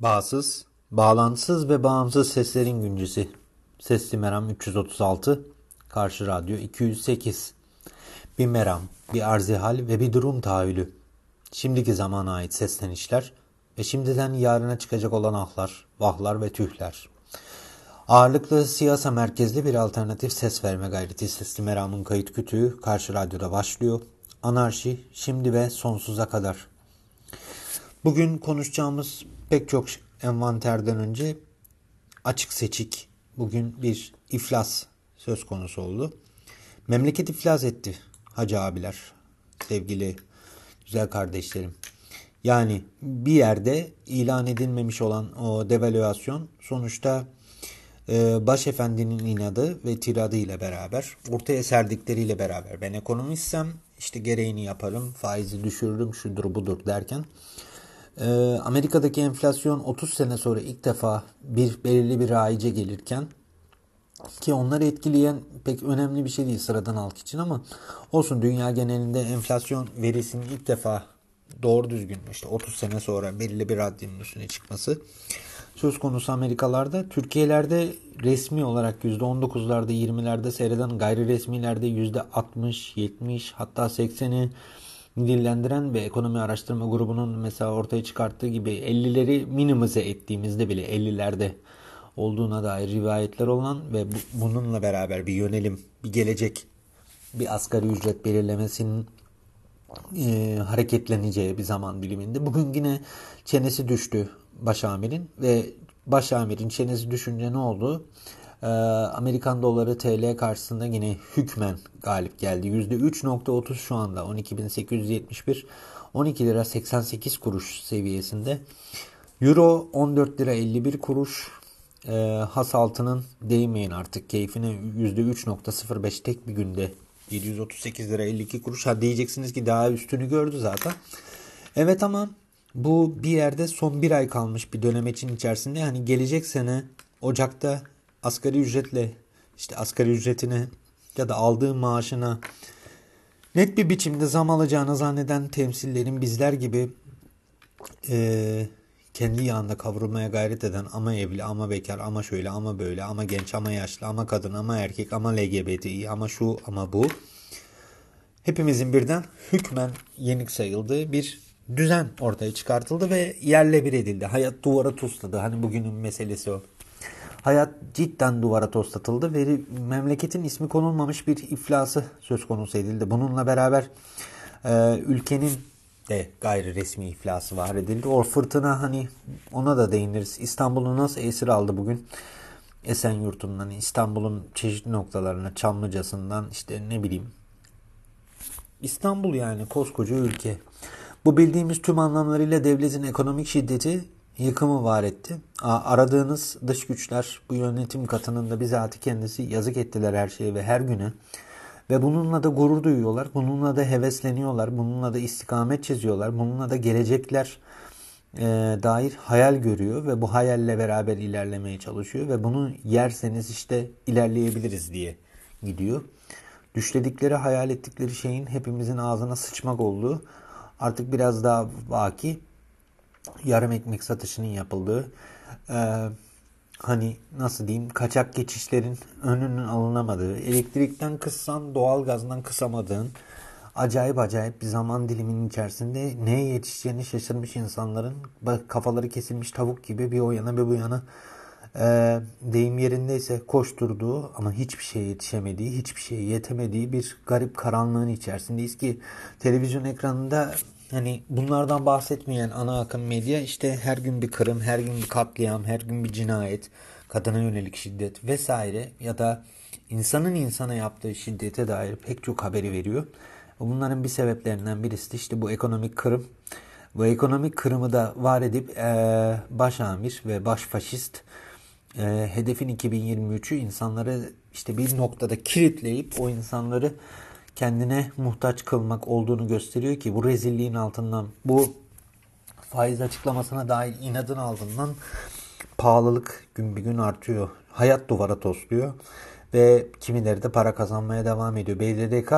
Bağsız, bağlantısız ve bağımsız seslerin güncesi. Sesli Meram 336, Karşı Radyo 208. Bir meram, bir arzihal ve bir durum tahayyülü. Şimdiki zamana ait seslenişler ve şimdiden yarına çıkacak olan ahlar, vahlar ve tühler. Ağırlıklı siyasa merkezli bir alternatif ses verme gayreti Sesli Meram'ın kayıt kütüğü Karşı Radyo'da başlıyor. Anarşi, şimdi ve sonsuza kadar. Bugün konuşacağımız pek çok envanterden önce açık seçik bugün bir iflas söz konusu oldu. Memleket iflas etti hacı abiler, sevgili güzel kardeşlerim. Yani bir yerde ilan edilmemiş olan o devalüasyon sonuçta e, başefendinin inadı ve tiradı ile beraber, ortaya serdikleriyle beraber ben ekonomistsem işte gereğini yaparım, faizi düşürürüm, şudur budur derken e, Amerika'daki enflasyon 30 sene sonra ilk defa bir belirli bir raice gelirken ki onları etkileyen pek önemli bir şey değil sıradan halk için ama olsun dünya genelinde enflasyon verisinin ilk defa doğru düzgün işte 30 sene sonra belirli bir radyanın üstüne çıkması söz konusu Amerikalarda. Türkiye'lerde resmi olarak %19'larda 20'lerde seyreden gayri resmilerde %60, 70 hatta 80'i dillendiren ve ekonomi araştırma grubunun mesela ortaya çıkarttığı gibi 50'leri minimize ettiğimizde bile 50'lerde olduğuna dair rivayetler olan ve bu, bununla beraber bir yönelim, bir gelecek, bir asgari ücret belirlemesinin e, hareketleneceği bir zaman diliminde. Bugün yine çenesi düştü başamirin ve başamirin çenesi düşünce ne oldu? Ee, Amerikan doları TL karşısında yine hükmen galip geldi. %3.30 şu anda 12.871 12 lira 88 kuruş seviyesinde. Euro 14 lira 51 kuruş. Ee, has altının değmeyin artık keyfine %3.05 tek bir günde 738 lira 52 kuruş. Ha diyeceksiniz ki daha üstünü gördü zaten. Evet ama bu bir yerde son bir ay kalmış bir dönem için içerisinde. Hani gelecek sene Ocak'ta asgari ücretle işte asgari ücretine ya da aldığı maaşına net bir biçimde zam alacağını zanneden temsillerin bizler gibi e, kendi yağında kavrulmaya gayret eden ama evli ama bekar ama şöyle ama böyle ama genç ama yaşlı ama kadın ama erkek ama LGBTİ ama şu ama bu hepimizin birden hükmen yenik sayıldığı bir düzen ortaya çıkartıldı ve yerle bir edildi. Hayat duvara tosladı. Hani bugünün meselesi o. Hayat cidden duvara toslatıldı ve memleketin ismi konulmamış bir iflası söz konusu edildi. Bununla beraber e, ülkenin de gayri resmi iflası var edildi. O fırtına hani ona da değiniriz. İstanbul'u nasıl esir aldı bugün? Esenyurt'undan İstanbul'un çeşitli noktalarına Çamlıca'sından işte ne bileyim İstanbul yani koskoca ülke. Bu bildiğimiz tüm anlamlarıyla devletin ekonomik şiddeti yıkımı var etti. Aradığınız dış güçler bu yönetim katının bizatihi kendisi yazık ettiler her şeye ve her güne. Ve bununla da gurur duyuyorlar. Bununla da hevesleniyorlar. Bununla da istikamet çiziyorlar. Bununla da gelecekler e, dair hayal görüyor ve bu hayalle beraber ilerlemeye çalışıyor ve bunu yerseniz işte ilerleyebiliriz diye gidiyor. Düşledikleri, hayal ettikleri şeyin hepimizin ağzına sıçmak olduğu artık biraz daha vaki yarım ekmek satışının yapıldığı e, hani nasıl diyeyim kaçak geçişlerin önünün alınamadığı elektrikten kıssan doğalgazdan kısamadığın acayip acayip bir zaman diliminin içerisinde neye yetişeceğini şaşırmış insanların kafaları kesilmiş tavuk gibi bir o yana bir bu yana e, deyim yerindeyse koşturduğu ama hiçbir şeye yetişemediği, hiçbir şeye yetemediği bir garip karanlığın içerisindeyiz ki televizyon ekranında hani bunlardan bahsetmeyen ana akım medya işte her gün bir kırım, her gün bir katliam, her gün bir cinayet, kadına yönelik şiddet vesaire ya da insanın insana yaptığı şiddete dair pek çok haberi veriyor. Bunların bir sebeplerinden birisi de işte bu ekonomik kırım. Bu ekonomik kırımı da var edip e, baş amir ve baş faşist e, hedefin 2023'ü insanları işte bir noktada kilitleyip o insanları kendine muhtaç kılmak olduğunu gösteriyor ki bu rezilliğin altından bu faiz açıklamasına dair inadın altından pahalılık gün bir gün artıyor. Hayat duvara tosluyor ve kimileri de para kazanmaya devam ediyor. BDDK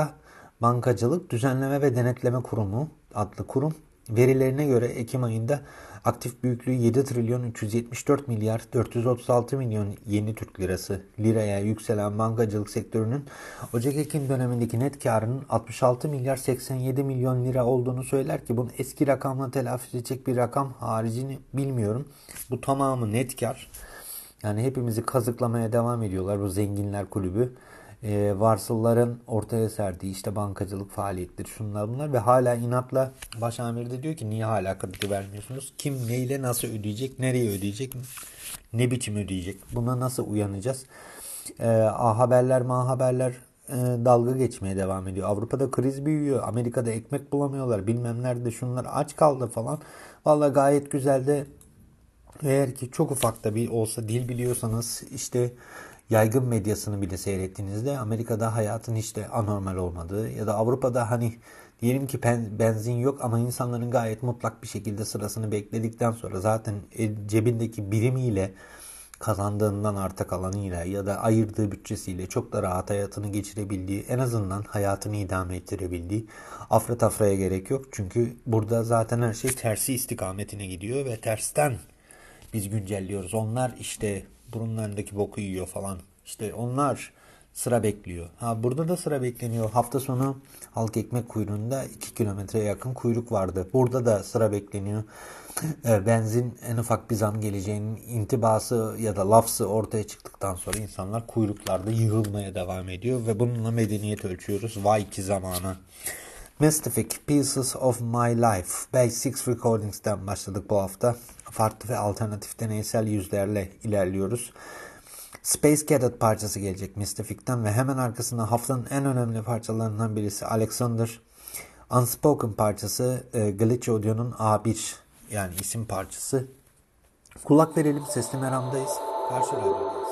Bankacılık Düzenleme ve Denetleme Kurumu adlı kurum verilerine göre Ekim ayında aktif büyüklüğü 7 trilyon 374 milyar 436 milyon yeni Türk lirası liraya yükselen bankacılık sektörünün Ocak-Ekim dönemindeki net karının 66 milyar 87 milyon lira olduğunu söyler ki bunun eski rakamla telafi edecek bir rakam haricini bilmiyorum. Bu tamamı net kar. Yani hepimizi kazıklamaya devam ediyorlar bu zenginler kulübü e, varsılların ortaya serdiği işte bankacılık faaliyetleri şunlar bunlar ve hala inatla başamir de diyor ki niye hala kredi vermiyorsunuz? Kim neyle nasıl ödeyecek? Nereye ödeyecek? Ne biçim ödeyecek? Buna nasıl uyanacağız? E, A haberler, ma haberler e, dalga geçmeye devam ediyor. Avrupa'da kriz büyüyor. Amerika'da ekmek bulamıyorlar. Bilmem nerede şunlar aç kaldı falan. Valla gayet güzel de eğer ki çok ufak da bir olsa dil biliyorsanız işte yaygın medyasını bile seyrettiğinizde Amerika'da hayatın işte anormal olmadığı ya da Avrupa'da hani diyelim ki benzin yok ama insanların gayet mutlak bir şekilde sırasını bekledikten sonra zaten e, cebindeki birimiyle kazandığından arta kalanıyla ya da ayırdığı bütçesiyle çok da rahat hayatını geçirebildiği, en azından hayatını idame ettirebildiği afra tafraya gerek yok. Çünkü burada zaten her şey tersi istikametine gidiyor ve tersten biz güncelliyoruz. Onlar işte burunlarındaki boku yiyor falan. İşte onlar sıra bekliyor. Ha burada da sıra bekleniyor. Hafta sonu halk ekmek kuyruğunda 2 kilometreye yakın kuyruk vardı. Burada da sıra bekleniyor. Ee, benzin en ufak bir zam geleceğinin intibası ya da lafsı ortaya çıktıktan sonra insanlar kuyruklarda yığılmaya devam ediyor ve bununla medeniyet ölçüyoruz. Vay ki zamana. Mystific Pieces of My Life Basics Recordings'ten başladık bu hafta. Farklı ve alternatif deneysel yüzlerle ilerliyoruz. Space Cadet parçası gelecek Mystific'ten ve hemen arkasında haftanın en önemli parçalarından birisi Alexander. Unspoken parçası e, Glitch Audio'nun A1 yani isim parçası. Kulak verelim sesli meramdayız. Karşı radyodayız.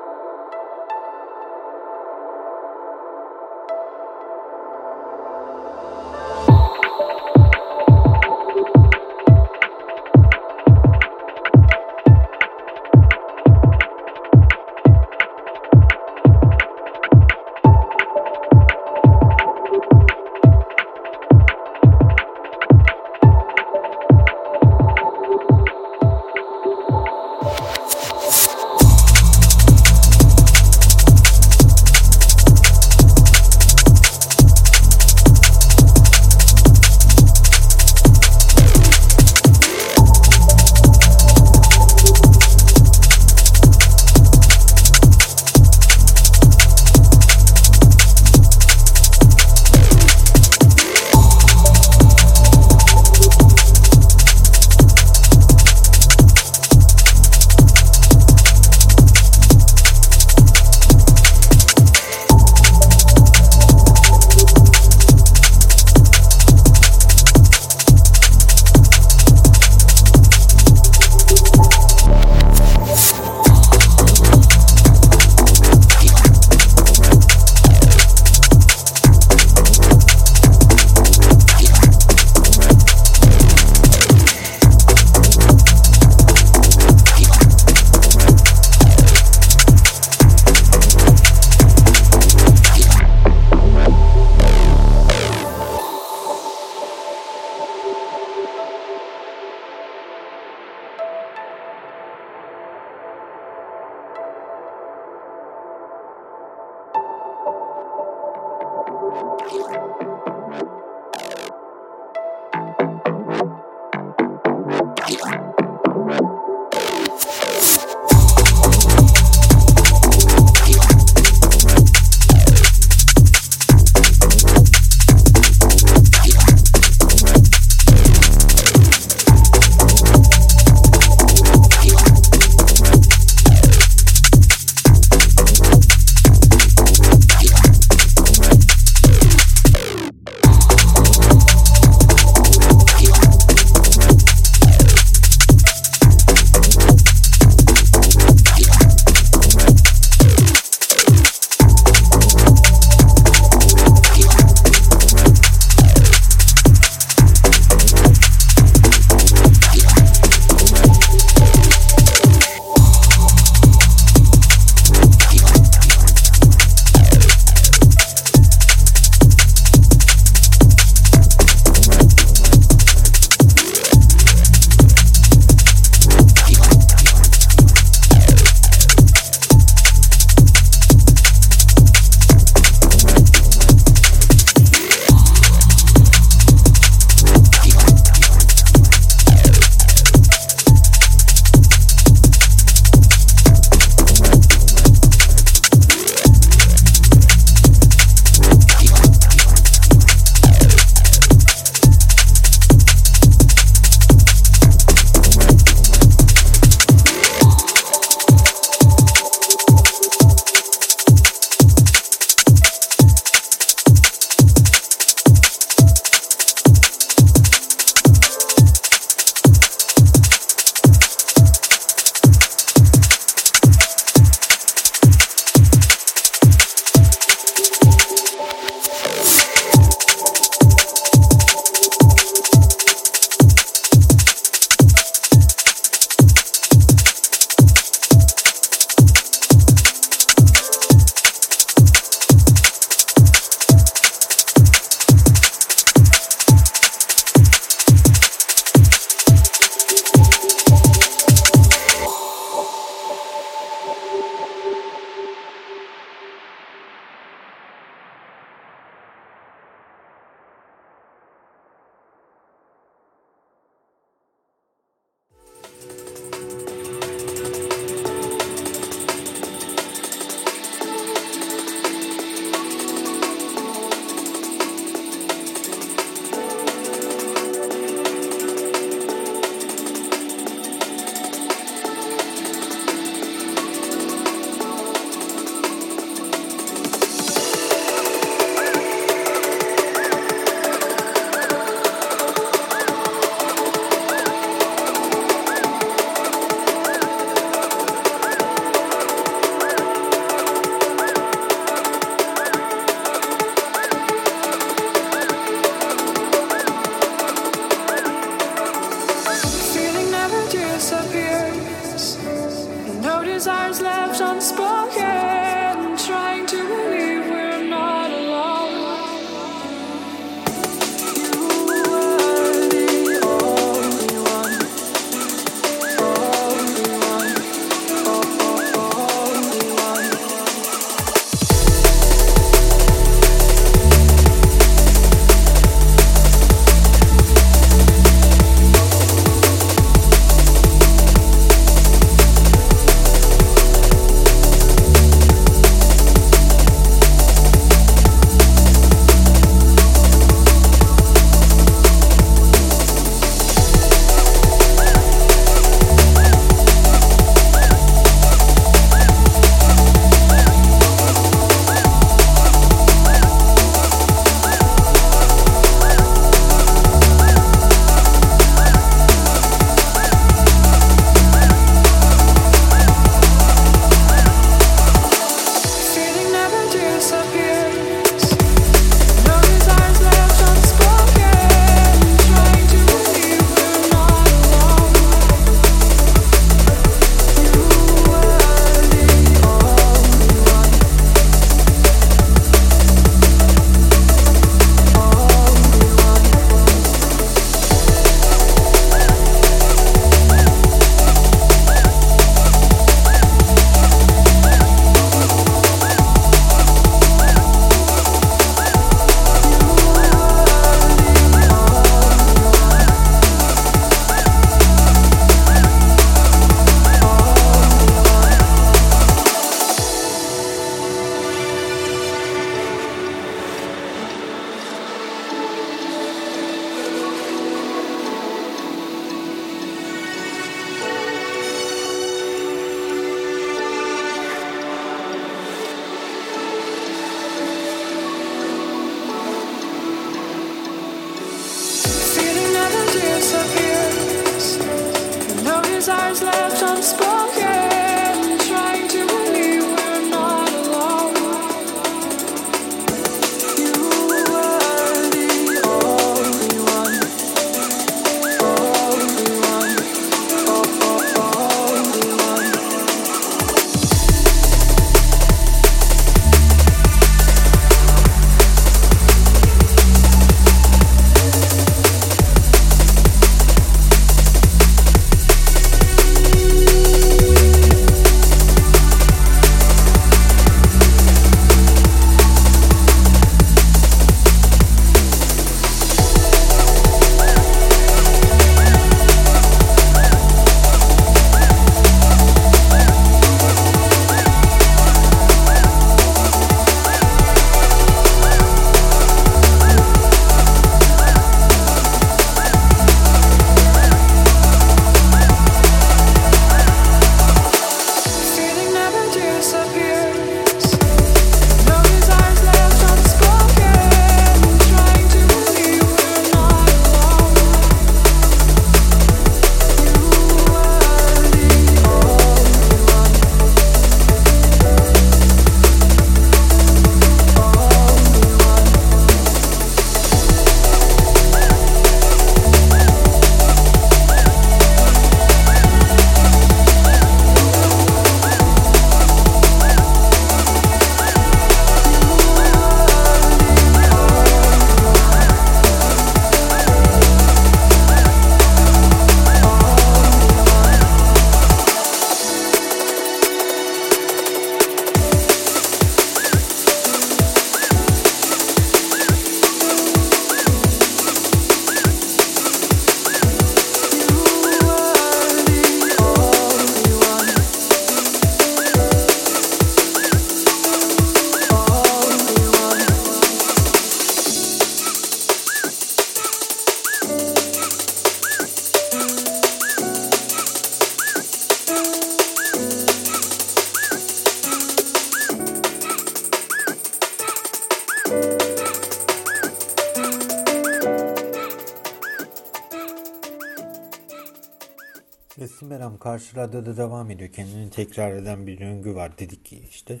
Karşı radyoda devam ediyor. Kendini tekrar eden bir döngü var dedik ki işte.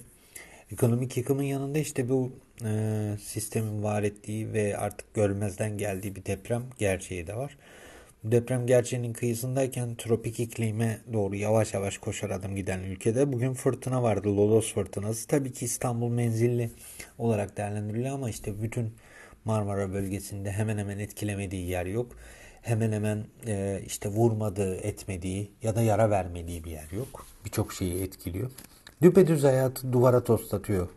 Ekonomik yıkımın yanında işte bu e, sistemin var ettiği ve artık görmezden geldiği bir deprem gerçeği de var. Bu deprem gerçeğinin kıyısındayken tropik iklime doğru yavaş yavaş koşar adım giden ülkede bugün fırtına vardı. Lodos fırtınası. Tabii ki İstanbul menzilli olarak değerlendiriliyor ama işte bütün Marmara bölgesinde hemen hemen etkilemediği yer yok hemen hemen e, işte vurmadığı, etmediği ya da yara vermediği bir yer yok. Birçok şeyi etkiliyor. Düpedüz hayatı duvara toslatıyor.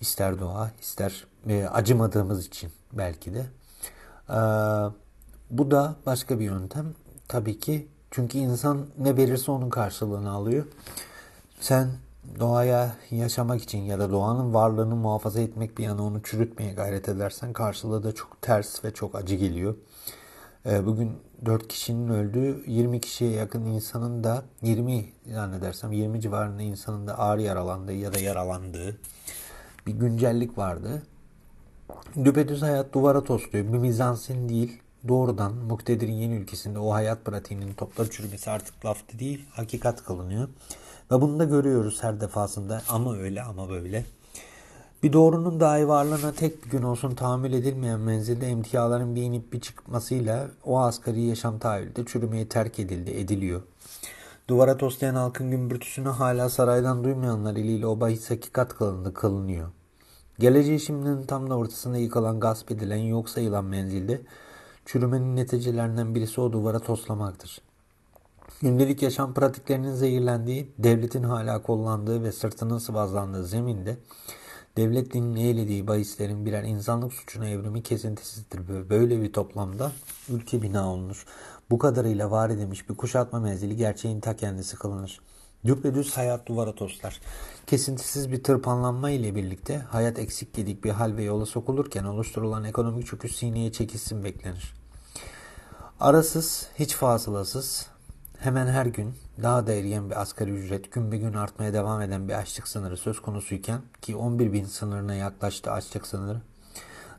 İster doğa, ister e, acımadığımız için belki de. E, bu da başka bir yöntem. Tabii ki çünkü insan ne verirse onun karşılığını alıyor. Sen doğaya yaşamak için ya da doğanın varlığını muhafaza etmek bir yana onu çürütmeye gayret edersen karşılığı da çok ters ve çok acı geliyor. Ee, bugün 4 kişinin öldüğü 20 kişiye yakın insanın da 20 zannedersem 20 civarında insanın da ağır yaralandığı ya da yaralandığı bir güncellik vardı. Düpedüz hayat duvara tosluyor. Bir mizansin değil. Doğrudan muktedirin yeni ülkesinde o hayat pratiğinin toplar çürümesi artık laftı değil hakikat kılınıyor. Ve bunu da görüyoruz her defasında ama öyle ama böyle. Bir doğrunun dahi varlığına tek bir gün olsun tahammül edilmeyen menzilde emtiaların bir inip bir çıkmasıyla o asgari yaşam tahayyülde çürümeye terk edildi, ediliyor. Duvara toslayan halkın gümbürtüsünü hala saraydan duymayanlar eliyle o bahis hakikat kılındı, kılınıyor. Geleceği şimdinin tam da ortasında yıkılan, gasp edilen, yok sayılan menzilde çürümenin neticelerinden birisi o duvara toslamaktır. Gündelik yaşam pratiklerinin zehirlendiği, devletin hala kollandığı ve sırtının sıvazlandığı zeminde devletliğinin eylediği bahislerin birer insanlık suçuna evrimi kesintisizdir. Böyle bir toplamda ülke bina olunur. Bu kadarıyla var edilmiş bir kuşatma menzili gerçeğin ta kendisi kılınır. Düpedüz hayat duvara toslar. Kesintisiz bir tırpanlanma ile birlikte hayat eksik gedik bir hal ve yola sokulurken oluşturulan ekonomik çöküş sineye çekilsin beklenir. Arasız, hiç fasılasız, hemen her gün daha da eriyen bir asgari ücret gün be gün artmaya devam eden bir açlık sınırı söz konusuyken ki 11 bin sınırına yaklaştı açlık sınırı.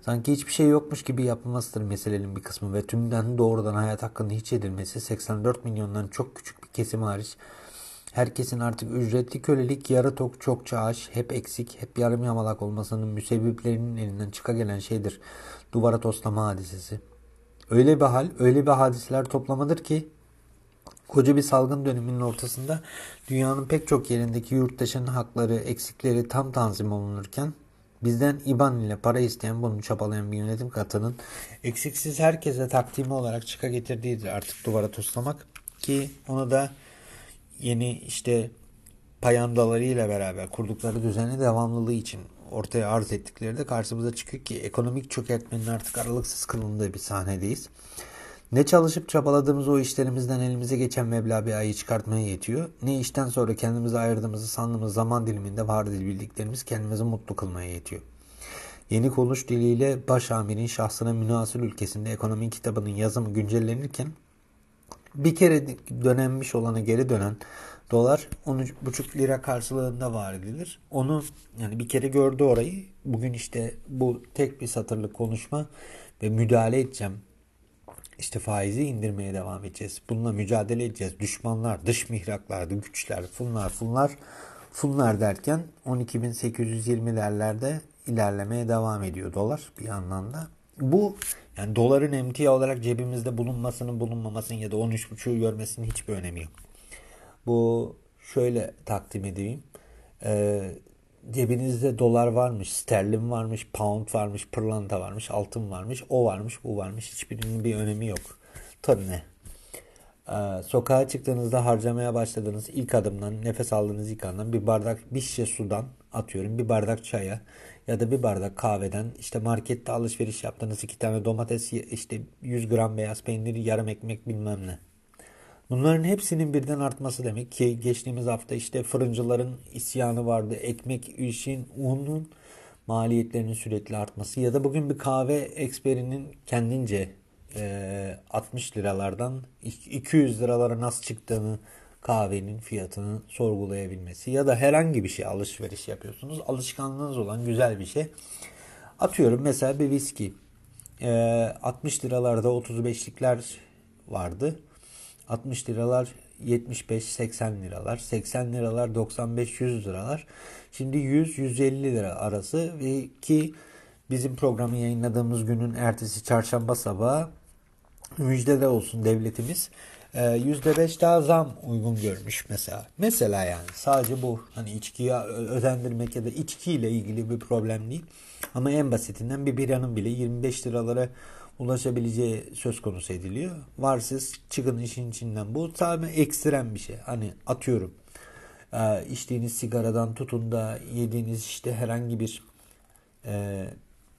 Sanki hiçbir şey yokmuş gibi yapılmasıdır meselenin bir kısmı ve tümden doğrudan hayat hakkında hiç edilmesi 84 milyondan çok küçük bir kesim hariç herkesin artık ücretli kölelik, yarı tok, çokça aç, hep eksik, hep yarım yamalak olmasının müsebbiplerinin elinden çıka gelen şeydir. Duvara toslama hadisesi. Öyle bir hal, öyle bir hadiseler toplamadır ki Koca bir salgın döneminin ortasında dünyanın pek çok yerindeki yurttaşın hakları, eksikleri tam tanzim olunurken bizden IBAN ile para isteyen bunu çabalayan bir yönetim katının eksiksiz herkese takdimi olarak çıka getirdiğidir artık duvara toslamak ki onu da yeni işte payandalarıyla beraber kurdukları düzenli devamlılığı için ortaya arz ettikleri de karşımıza çıkıyor ki ekonomik çökertmenin artık aralıksız kılındığı bir sahnedeyiz. Ne çalışıp çabaladığımız o işlerimizden elimize geçen meblağ bir ayı çıkartmaya yetiyor. Ne işten sonra kendimize ayırdığımızı sandığımız zaman diliminde var bildiklerimiz kendimizi mutlu kılmaya yetiyor. Yeni konuş diliyle baş amirin şahsına münasır ülkesinde ekonomi kitabının yazımı güncellenirken bir kere dönenmiş olana geri dönen dolar 13,5 lira karşılığında var edilir. Onu yani bir kere gördü orayı. Bugün işte bu tek bir satırlık konuşma ve müdahale edeceğim işte faizi indirmeye devam edeceğiz. Bununla mücadele edeceğiz. Düşmanlar, dış mihraklar, güçler, funlar, funlar, funlar derken 12.820'lerlerde ilerlemeye devam ediyor dolar bir yandan da. Bu yani doların emtia olarak cebimizde bulunmasının bulunmamasının ya da 13.5'ü görmesinin hiçbir önemi yok. Bu şöyle takdim edeyim. Ee, cebinizde dolar varmış, sterlin varmış, pound varmış, pırlanta varmış, altın varmış, o varmış, bu varmış. Hiçbirinin bir önemi yok. Tabii ne? Ee, sokağa çıktığınızda harcamaya başladığınız ilk adımdan, nefes aldığınız ilk andan bir bardak bir şişe sudan atıyorum, bir bardak çaya ya da bir bardak kahveden işte markette alışveriş yaptığınız iki tane domates, işte 100 gram beyaz peynir, yarım ekmek bilmem ne. Bunların hepsinin birden artması demek ki geçtiğimiz hafta işte fırıncıların isyanı vardı. Ekmek, işin, unun maliyetlerinin sürekli artması ya da bugün bir kahve eksperinin kendince e, 60 liralardan 200 liralara nasıl çıktığını kahvenin fiyatını sorgulayabilmesi ya da herhangi bir şey alışveriş yapıyorsunuz. Alışkanlığınız olan güzel bir şey. Atıyorum mesela bir viski. E, 60 liralarda 35'likler vardı. 60 liralar 75-80 liralar, 80 liralar 95-100 liralar. Şimdi 100-150 lira arası ki bizim programı yayınladığımız günün ertesi çarşamba sabahı müjdeler olsun devletimiz %5 daha zam uygun görmüş mesela. Mesela yani sadece bu hani içkiyi özendirmek ya da içkiyle ilgili bir problem değil. Ama en basitinden bir biranın bile 25 liralara ulaşabileceği söz konusu ediliyor. Varsız çıkın işin içinden. Bu tamamen ekstrem bir şey. Hani atıyorum e, içtiğiniz sigaradan tutun da yediğiniz işte herhangi bir e,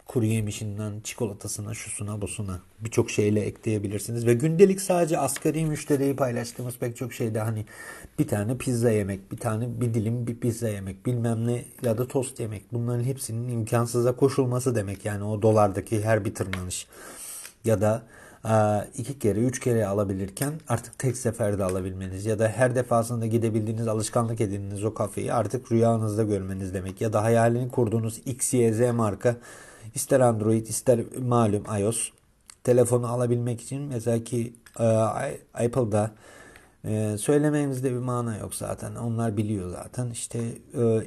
kuru yemişinden çikolatasına, şusuna, busuna birçok şeyle ekleyebilirsiniz. Ve gündelik sadece asgari müşteriyi paylaştığımız pek çok şeyde hani bir tane pizza yemek, bir tane bir dilim bir pizza yemek, bilmem ne ya da tost yemek. Bunların hepsinin imkansıza koşulması demek yani o dolardaki her bir tırmanış. Ya da iki kere, üç kere alabilirken artık tek seferde alabilmeniz ya da her defasında gidebildiğiniz, alışkanlık edindiğiniz o kafeyi artık rüyanızda görmeniz demek. Ya da hayalini kurduğunuz X, Y, Z marka ister Android ister malum iOS telefonu alabilmek için mesela ki e, Apple'da e, söylememizde bir mana yok zaten. Onlar biliyor zaten. İşte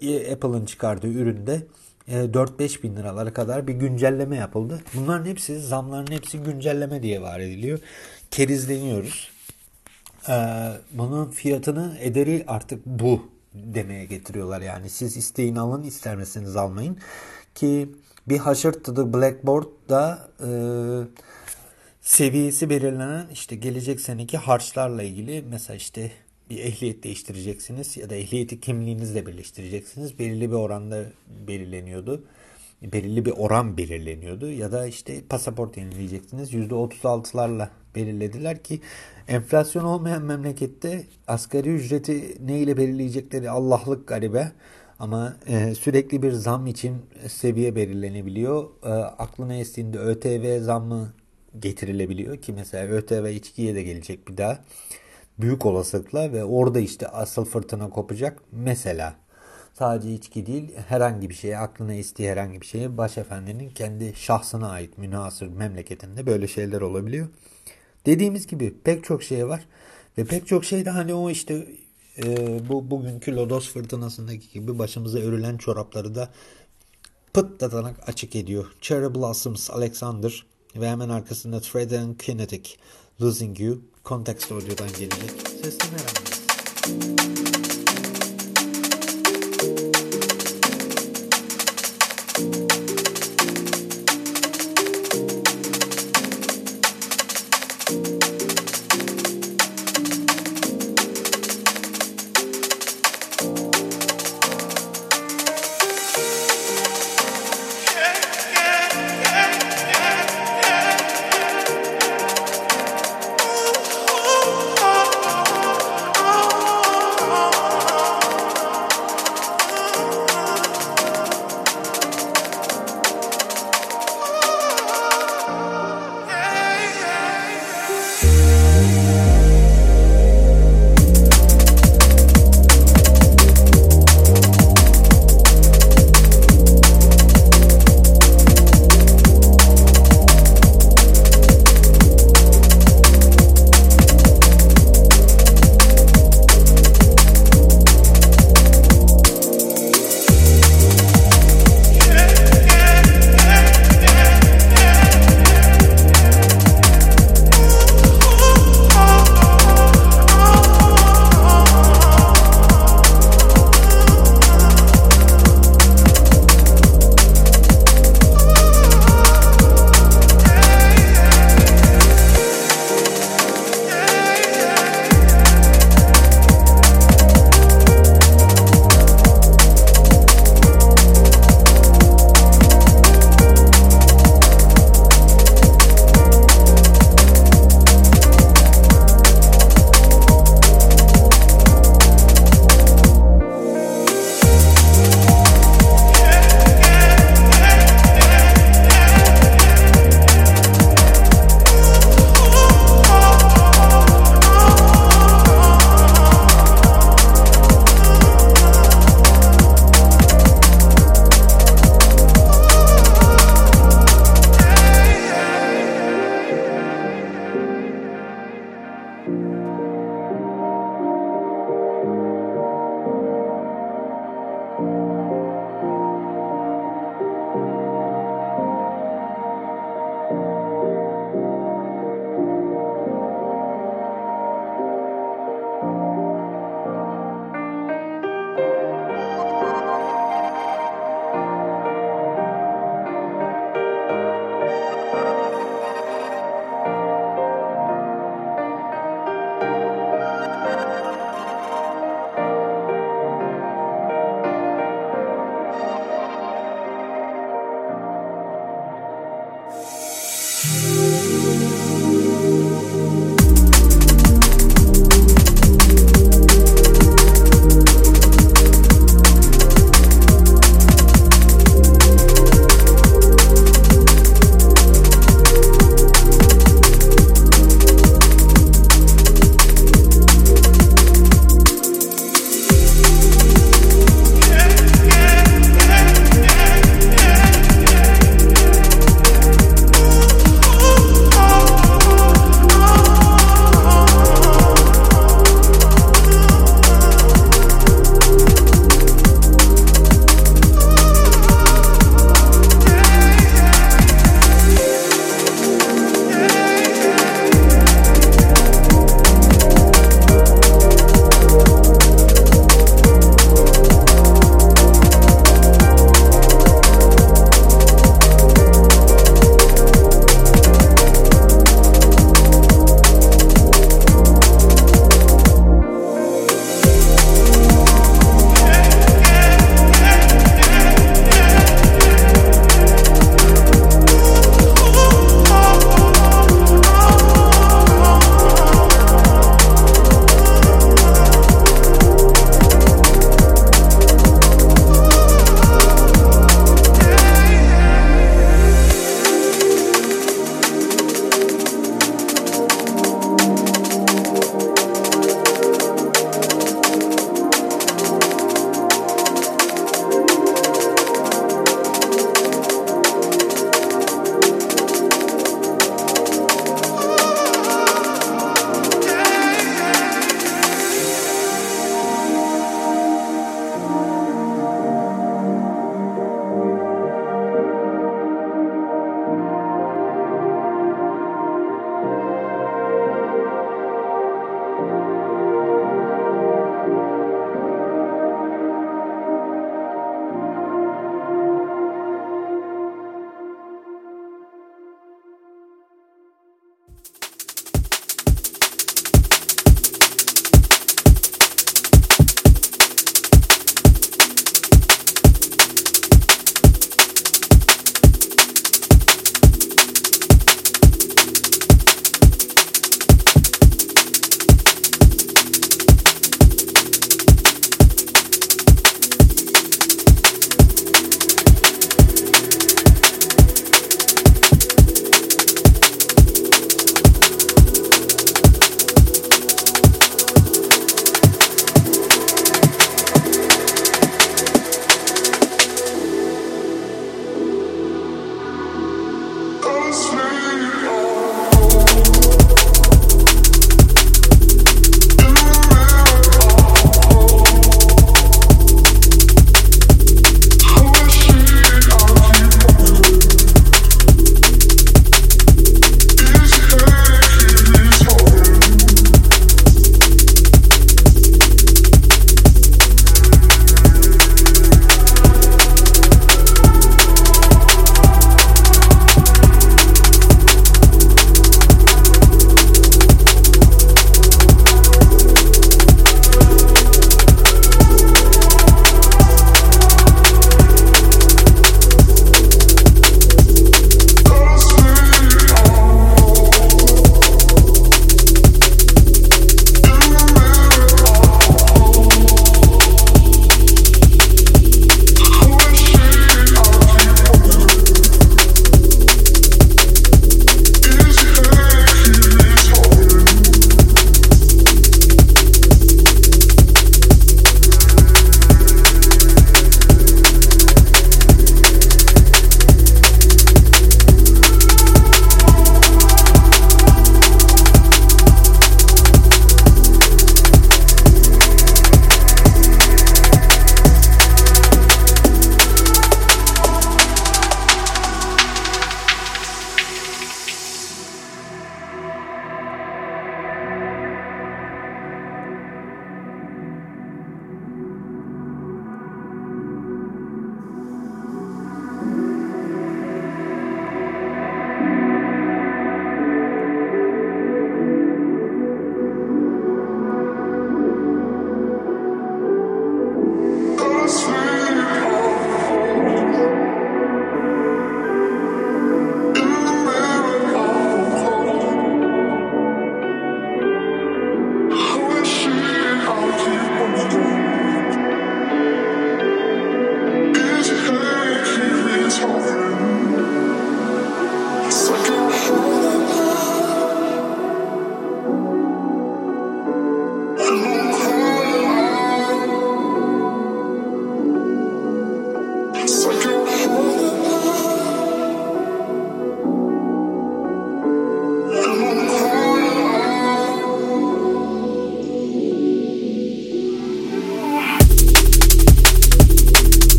e, Apple'ın çıkardığı üründe e, 4-5 bin liralara kadar bir güncelleme yapıldı. Bunların hepsi zamların hepsi güncelleme diye var ediliyor. Kerizleniyoruz. E, bunun fiyatını ederi artık bu demeye getiriyorlar. Yani siz isteyin alın ister misiniz almayın. Ki bir haşırt to the Blackboard'da e, seviyesi belirlenen işte gelecek seneki harçlarla ilgili mesela işte bir ehliyet değiştireceksiniz ya da ehliyeti kimliğinizle birleştireceksiniz. Belirli bir oranda belirleniyordu. Belirli bir oran belirleniyordu ya da işte pasaport yenileyeceksiniz. %36'larla belirlediler ki enflasyon olmayan memlekette asgari ücreti ne ile belirleyecekleri Allah'lık garibe. Ama e, sürekli bir zam için seviye belirlenebiliyor. E, aklına estiğinde ÖTV zammı getirilebiliyor ki mesela ÖTV içkiye de gelecek bir daha. Büyük olasılıkla ve orada işte asıl fırtına kopacak. Mesela sadece içki değil herhangi bir şeye aklına estiği herhangi bir şeye başefendinin kendi şahsına ait münhasır memleketinde böyle şeyler olabiliyor. Dediğimiz gibi pek çok şey var ve pek çok şey de hani o işte e, bu bugünkü Lodos fırtınasındaki gibi başımıza örülen çorapları da pıtlatarak açık ediyor. Cherry Blossoms Alexander ve hemen arkasında Thread and Kinetic Losing You Context Audio'dan gelecek. Sesli meramda.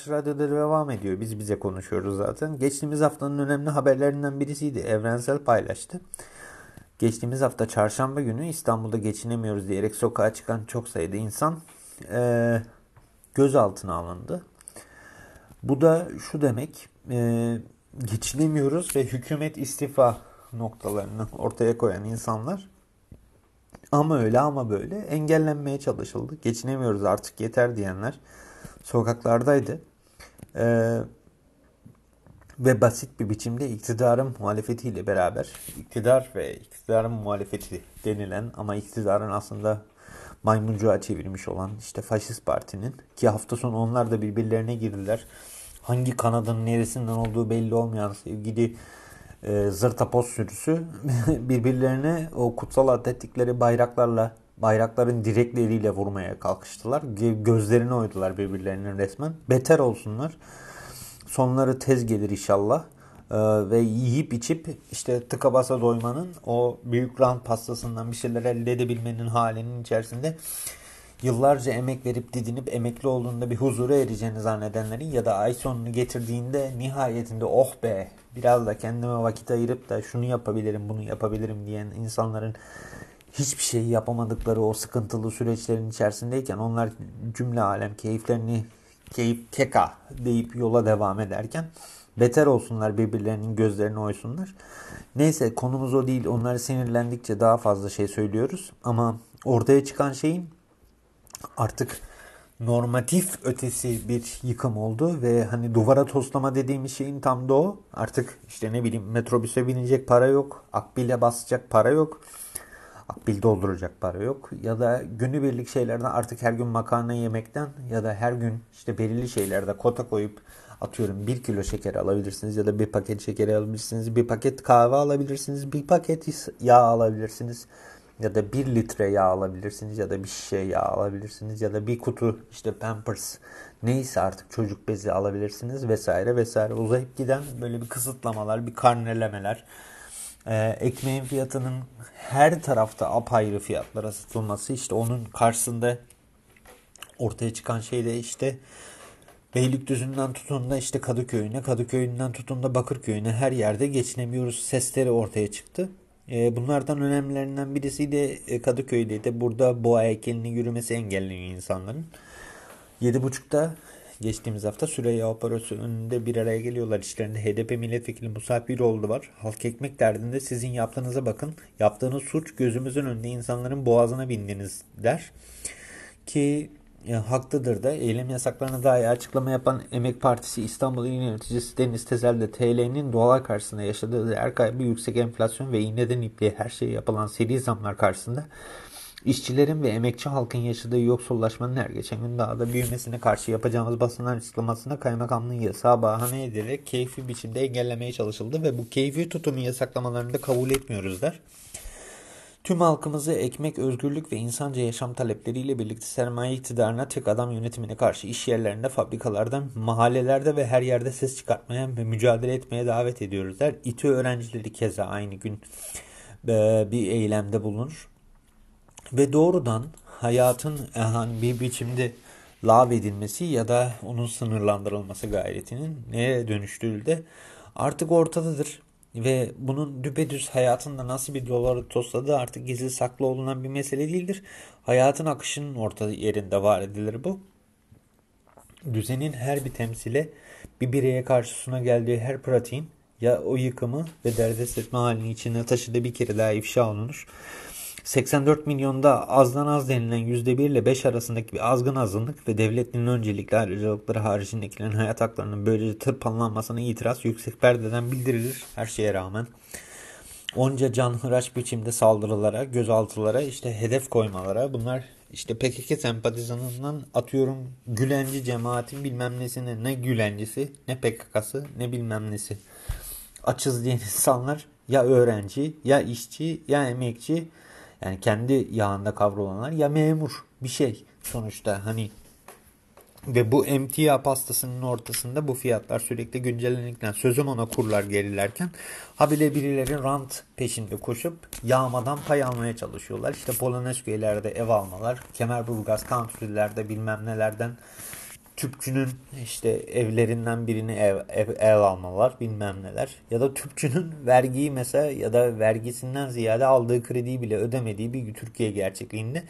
Karşı Radyo'da devam ediyor. Biz bize konuşuyoruz zaten. Geçtiğimiz haftanın önemli haberlerinden birisiydi. Evrensel paylaştı. Geçtiğimiz hafta çarşamba günü İstanbul'da geçinemiyoruz diyerek sokağa çıkan çok sayıda insan e, gözaltına alındı. Bu da şu demek e, geçinemiyoruz ve hükümet istifa noktalarını ortaya koyan insanlar ama öyle ama böyle engellenmeye çalışıldı. Geçinemiyoruz artık yeter diyenler sokaklardaydı. Ee, ve basit bir biçimde iktidarın muhalefetiyle beraber iktidar ve iktidarın muhalefeti denilen ama iktidarın aslında maymuncuğa çevirmiş olan işte faşist partinin ki hafta sonu onlar da birbirlerine girdiler. Hangi kanadın neresinden olduğu belli olmayan sevgili e, zırtapoz sürüsü birbirlerine o kutsal atlettikleri bayraklarla bayrakların direkleriyle vurmaya kalkıştılar. Gözlerini oydular birbirlerinin resmen. Beter olsunlar. Sonları tez gelir inşallah. Ee, ve yiyip içip işte tıka basa doymanın o büyük rant pastasından bir şeyler elde edebilmenin halinin içerisinde yıllarca emek verip didinip emekli olduğunda bir huzura ereceğini zannedenlerin ya da ay sonunu getirdiğinde nihayetinde oh be biraz da kendime vakit ayırıp da şunu yapabilirim bunu yapabilirim diyen insanların hiçbir şeyi yapamadıkları o sıkıntılı süreçlerin içerisindeyken onlar cümle alem keyiflerini keyif keka deyip yola devam ederken beter olsunlar birbirlerinin gözlerini oysunlar. Neyse konumuz o değil. Onları sinirlendikçe daha fazla şey söylüyoruz. Ama ortaya çıkan şeyin artık normatif ötesi bir yıkım oldu ve hani duvara toslama dediğimiz şeyin tam da o. Artık işte ne bileyim metrobüse binecek para yok, akbile basacak para yok. Akbil dolduracak para yok. Ya da günübirlik şeylerden artık her gün makarna yemekten ya da her gün işte belirli şeylerde kota koyup atıyorum bir kilo şeker alabilirsiniz ya da bir paket şeker alabilirsiniz. Bir paket kahve alabilirsiniz. Bir paket yağ alabilirsiniz ya da bir litre yağ alabilirsiniz ya da bir şişe yağ alabilirsiniz ya da bir kutu işte Pampers neyse artık çocuk bezi alabilirsiniz vesaire vesaire uzayıp giden böyle bir kısıtlamalar bir karnelemeler ee, ekmeğin fiyatının her tarafta apayrı fiyatlara satılması işte onun karşısında ortaya çıkan şey de işte Beylikdüzü'nden tutun da işte Kadıköy'üne, Kadıköy'ünden tutun da Bakırköy'üne her yerde geçinemiyoruz sesleri ortaya çıktı. Ee, bunlardan önemlilerinden birisi de e, Kadıköy'deydi. Burada boğa heykelinin yürümesi engelleniyor insanların. 7.30'da geçtiğimiz hafta Süreyya Operası önünde bir araya geliyorlar. İşlerinde HDP milletvekili Musa Piroğlu var. Halk ekmek derdinde sizin yaptığınıza bakın. Yaptığınız suç gözümüzün önünde insanların boğazına bindiniz der. Ki yani haklıdır da eylem yasaklarına dair açıklama yapan Emek Partisi İstanbul İl Yöneticisi Deniz Tezel de TL'nin dolar karşısında yaşadığı değer kaybı, yüksek enflasyon ve iğneden ipliğe her şeye yapılan seri zamlar karşısında işçilerin ve emekçi halkın yaşadığı yoksullaşmanın her geçen gün daha da büyümesine karşı yapacağımız basınlar açıklamasında kaymakamlığın yasağı bahane edilerek keyfi biçimde engellemeye çalışıldı ve bu keyfi tutumu yasaklamalarını da kabul etmiyoruz der. Tüm halkımızı ekmek, özgürlük ve insanca yaşam talepleriyle birlikte sermaye iktidarına tek adam yönetimine karşı iş yerlerinde, fabrikalarda, mahallelerde ve her yerde ses çıkartmaya ve mücadele etmeye davet ediyoruz der. İTÜ öğrencileri keza aynı gün e, bir eylemde bulunur. Ve doğrudan hayatın bir biçimde lav edilmesi ya da onun sınırlandırılması gayretinin neye dönüştüğü de artık ortadadır. Ve bunun düpedüz hayatında nasıl bir doları tosladığı artık gizli saklı olunan bir mesele değildir. Hayatın akışının orta yerinde var edilir bu. Düzenin her bir temsile bir bireye karşısına geldiği her pratiğin ya o yıkımı ve derdest etme halini içine taşıdığı bir kere daha ifşa olunur. 84 milyonda azdan az denilen %1 ile 5 arasındaki bir azgın azınlık ve devletinin öncelikli ayrıcalıkları haricindekilerin hayat haklarının böylece tırpanlanmasına itiraz yüksek perdeden bildirilir her şeye rağmen. Onca canhıraş biçimde saldırılara, gözaltılara, işte hedef koymalara bunlar işte PKK sempatizanından atıyorum Gülenci cemaatin bilmem nesine ne Gülencisi ne PKK'sı ne bilmem nesi. Açız diyen insanlar ya öğrenci ya işçi ya emekçi yani kendi yağında kavrulanlar ya memur bir şey sonuçta hani ve bu emtia pastasının ortasında bu fiyatlar sürekli güncellenirken sözüm ona kurlar gerilerken habire birileri rant peşinde koşup yağmadan pay almaya çalışıyorlar. İşte Polonezköy'lerde ev almalar, Kemerburgaz, Country'lerde bilmem nelerden tüpçünün işte evlerinden birini ev, ev, ev almalar bilmem neler. Ya da tüpçünün vergiyi mesela ya da vergisinden ziyade aldığı krediyi bile ödemediği bir Türkiye gerçekliğinde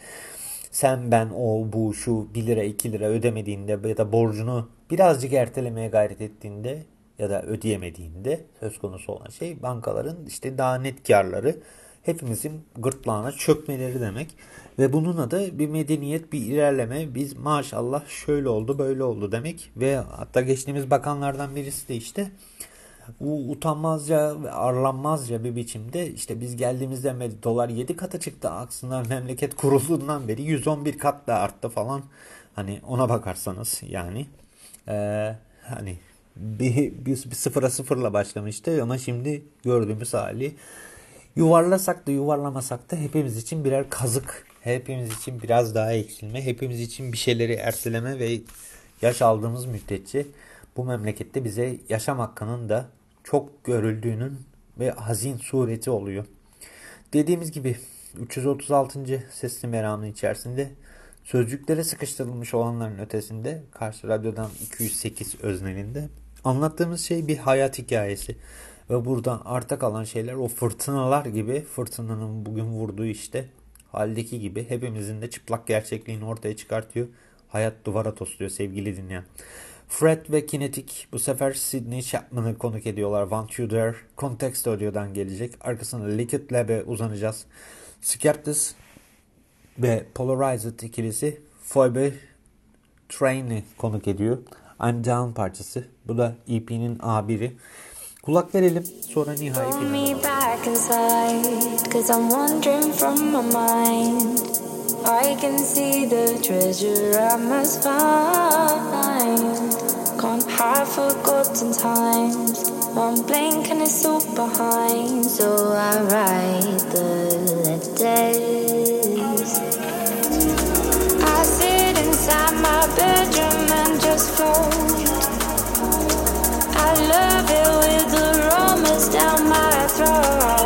sen ben o bu şu 1 lira 2 lira ödemediğinde ya da borcunu birazcık ertelemeye gayret ettiğinde ya da ödeyemediğinde söz konusu olan şey bankaların işte daha net karları hepimizin gırtlağına çökmeleri demek. Ve bunun adı bir medeniyet, bir ilerleme. Biz maşallah şöyle oldu, böyle oldu demek. Ve hatta geçtiğimiz bakanlardan birisi de işte bu utanmazca ve arlanmazca bir biçimde işte biz geldiğimizden beri dolar 7 kata çıktı. Aslında memleket kurulduğundan beri 111 kat da arttı falan. Hani ona bakarsanız yani. Ee, hani bir, bir, bir sıfıra sıfırla başlamıştı ama şimdi gördüğümüz hali yuvarlasak da yuvarlamasak da hepimiz için birer kazık hepimiz için biraz daha eksilme, hepimiz için bir şeyleri erteleme ve yaş aldığımız müddetçe bu memlekette bize yaşam hakkının da çok görüldüğünün ve hazin sureti oluyor. Dediğimiz gibi 336. sesli meramın içerisinde sözcüklere sıkıştırılmış olanların ötesinde karşı radyodan 208 öznelinde anlattığımız şey bir hayat hikayesi. Ve buradan arta kalan şeyler o fırtınalar gibi fırtınanın bugün vurduğu işte haldeki gibi hepimizin de çıplak gerçekliğini ortaya çıkartıyor. Hayat duvara tosluyor sevgili dinleyen. Fred ve Kinetic bu sefer Sidney Chapman'ı konuk ediyorlar. Want You There Context Audio'dan gelecek. Arkasında Liquid Lab'e uzanacağız. Skeptis ve Polarized ikilisi Phoebe Train'i konuk ediyor. I'm Down parçası. Bu da EP'nin A1'i. Kulak verelim sonra nihai finale I can see the treasure I must find. Can't hide forgotten times. One blink and it's all behind. So I write the letters. I sit inside my bedroom and just float I love it with the romance down my throat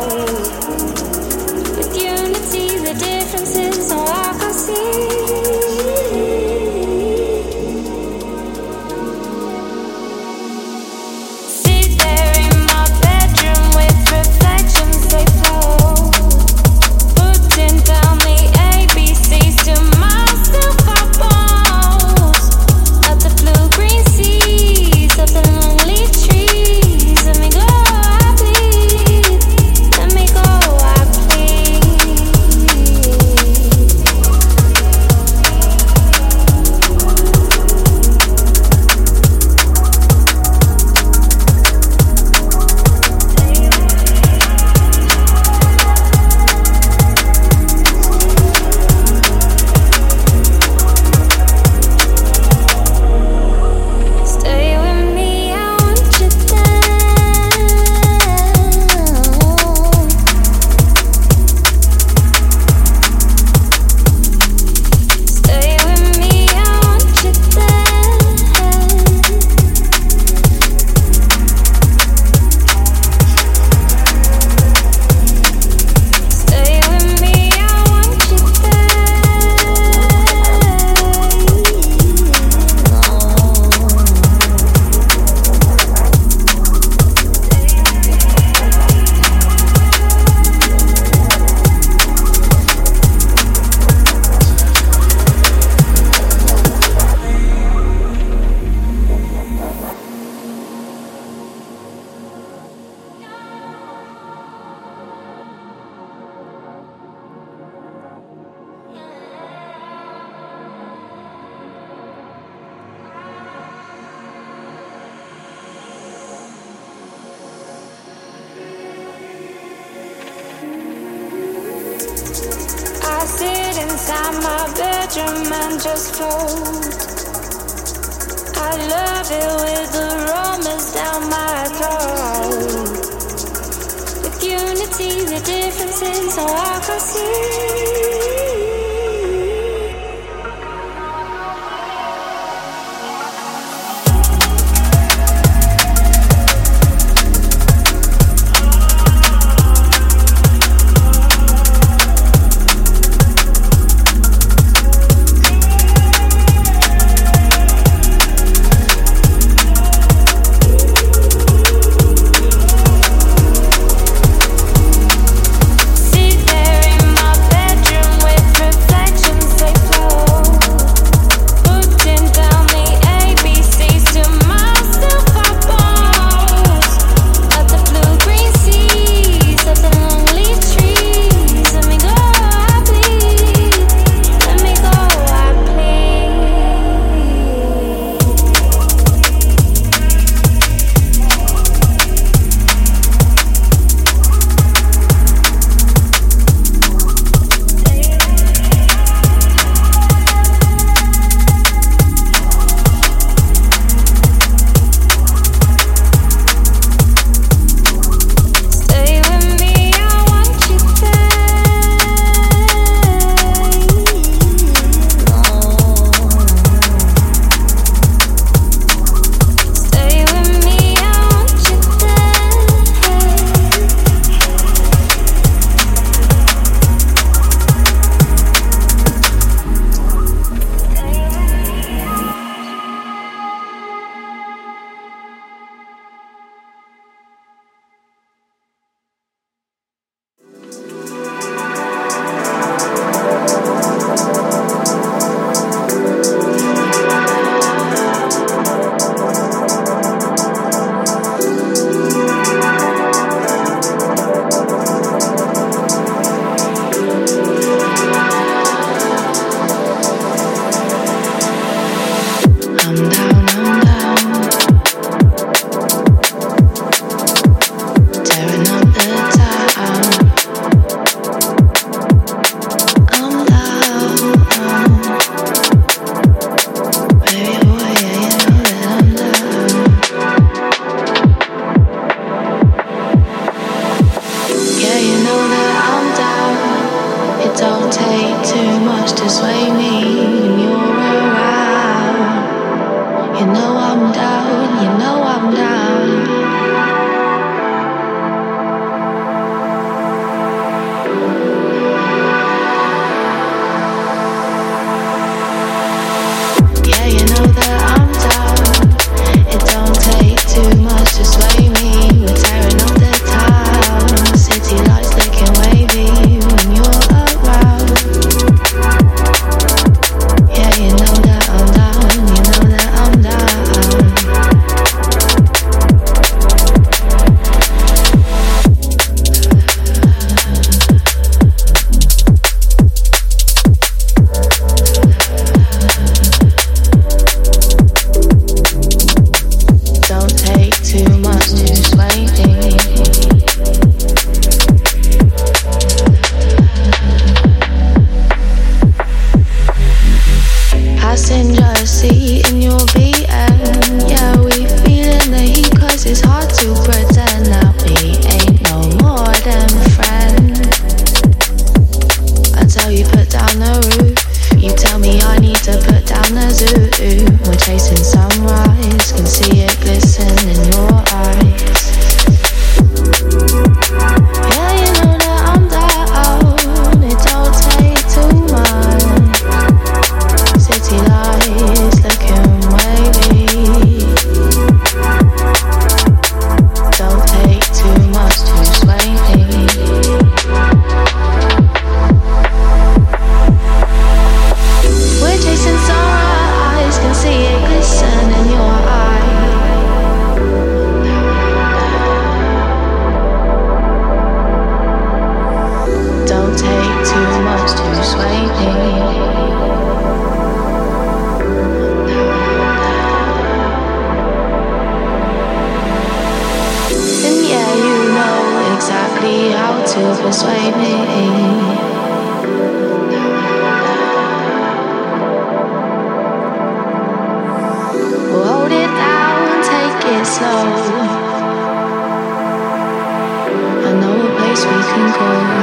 we can go.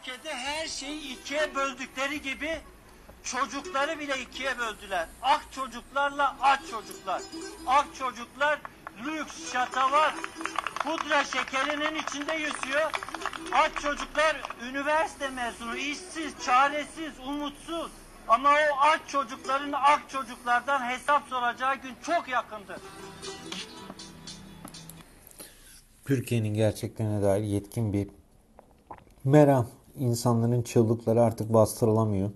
Ülkede her şeyi ikiye böldükleri gibi çocukları bile ikiye böldüler. Ak çocuklarla aç çocuklar. Ak çocuklar lüks, şatavat, pudra şekerinin içinde yüzüyor. Aç çocuklar üniversite mezunu, işsiz, çaresiz, umutsuz. Ama o aç çocukların ak çocuklardan hesap soracağı gün çok yakındır. Türkiye'nin gerçeklerine dair yetkin bir meram. İnsanların çığlıkları artık bastırılamıyor.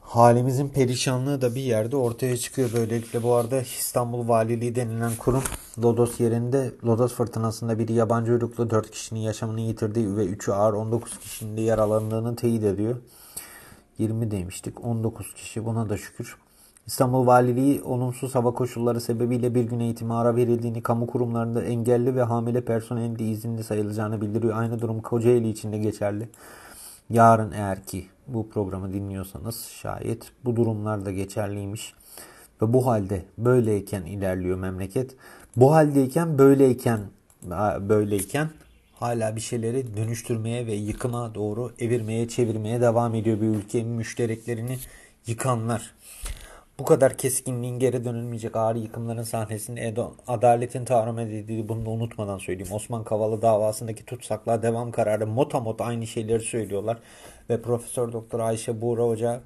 Halimizin perişanlığı da bir yerde ortaya çıkıyor. Böylelikle bu arada İstanbul Valiliği denilen kurum Lodos yerinde Lodos fırtınasında bir yabancı uyruklu 4 kişinin yaşamını yitirdiği ve 3'ü ağır 19 kişinin de yaralandığını teyit ediyor. 20 demiştik 19 kişi buna da şükür. İstanbul Valiliği olumsuz hava koşulları sebebiyle bir gün eğitime ara verildiğini, kamu kurumlarında engelli ve hamile personelin de izinli sayılacağını bildiriyor. Aynı durum Kocaeli için de geçerli. Yarın eğer ki bu programı dinliyorsanız şayet bu durumlar da geçerliymiş. Ve bu halde böyleyken ilerliyor memleket. Bu haldeyken böyleyken böyleyken hala bir şeyleri dönüştürmeye ve yıkıma doğru evirmeye çevirmeye devam ediyor bir ülkenin müştereklerini yıkanlar. Bu kadar keskinliğin geri dönülmeyecek ağır yıkımların sahnesinde adaletin tahammül edildiği bunu da unutmadan söyleyeyim. Osman Kavala davasındaki tutsaklığa devam kararı motamot aynı şeyleri söylüyorlar. Ve Profesör Doktor Ayşe Buğra Hoca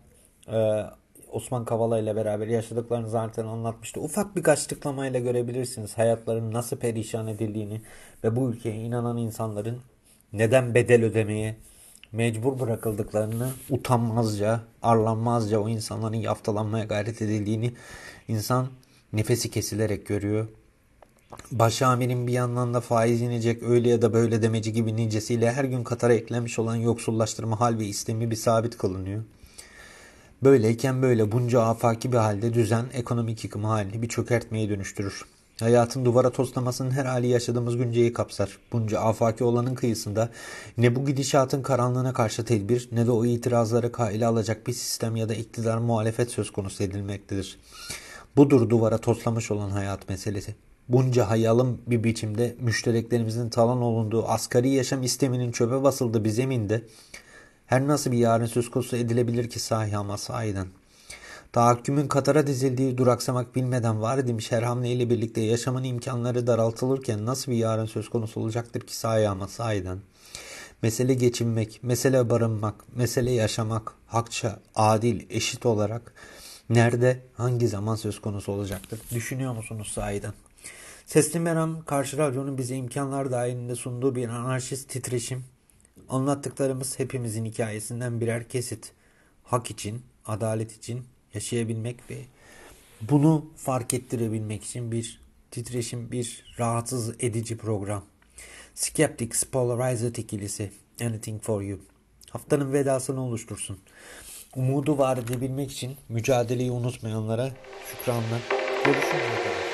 e, Osman Kavala ile beraber yaşadıklarını zaten anlatmıştı. Ufak bir açıklamayla görebilirsiniz hayatlarının nasıl perişan edildiğini ve bu ülkeye inanan insanların neden bedel ödemeye mecbur bırakıldıklarını utanmazca, arlanmazca o insanların yaftalanmaya gayret edildiğini insan nefesi kesilerek görüyor. Başamirin bir yandan da faiz inecek öyle ya da böyle demeci gibi nicesiyle her gün Katar'a eklenmiş olan yoksullaştırma hal ve istemi bir sabit kılınıyor. Böyleyken böyle bunca afaki bir halde düzen ekonomik yıkımı halini bir çökertmeye dönüştürür. Hayatın duvara toslamasının her hali yaşadığımız günceyi kapsar. Bunca afaki olanın kıyısında ne bu gidişatın karanlığına karşı tedbir ne de o itirazları kaile alacak bir sistem ya da iktidar muhalefet söz konusu edilmektedir. Budur duvara toslamış olan hayat meselesi. Bunca hayalım bir biçimde müştereklerimizin talan olunduğu asgari yaşam isteminin çöpe basıldığı bir zeminde her nasıl bir yarın söz konusu edilebilir ki sahi ama sahiden. Tahakkümün Katar'a dizildiği duraksamak bilmeden var edilmiş her hamleyle birlikte yaşamın imkanları daraltılırken nasıl bir yarın söz konusu olacaktır ki sahi ama sahiden. Mesele geçinmek, mesele barınmak, mesele yaşamak, hakça, adil, eşit olarak nerede, hangi zaman söz konusu olacaktır? Düşünüyor musunuz sahiden? Sesli Meram, Karşı Radyo'nun bize imkanlar dahilinde sunduğu bir anarşist titreşim. Anlattıklarımız hepimizin hikayesinden birer kesit. Hak için, adalet için yaşayabilmek ve bunu fark ettirebilmek için bir titreşim, bir rahatsız edici program. Skeptics Polarized ikilisi Anything For You. Haftanın vedasını oluştursun. Umudu var edebilmek için mücadeleyi unutmayanlara şükranla görüşürüz.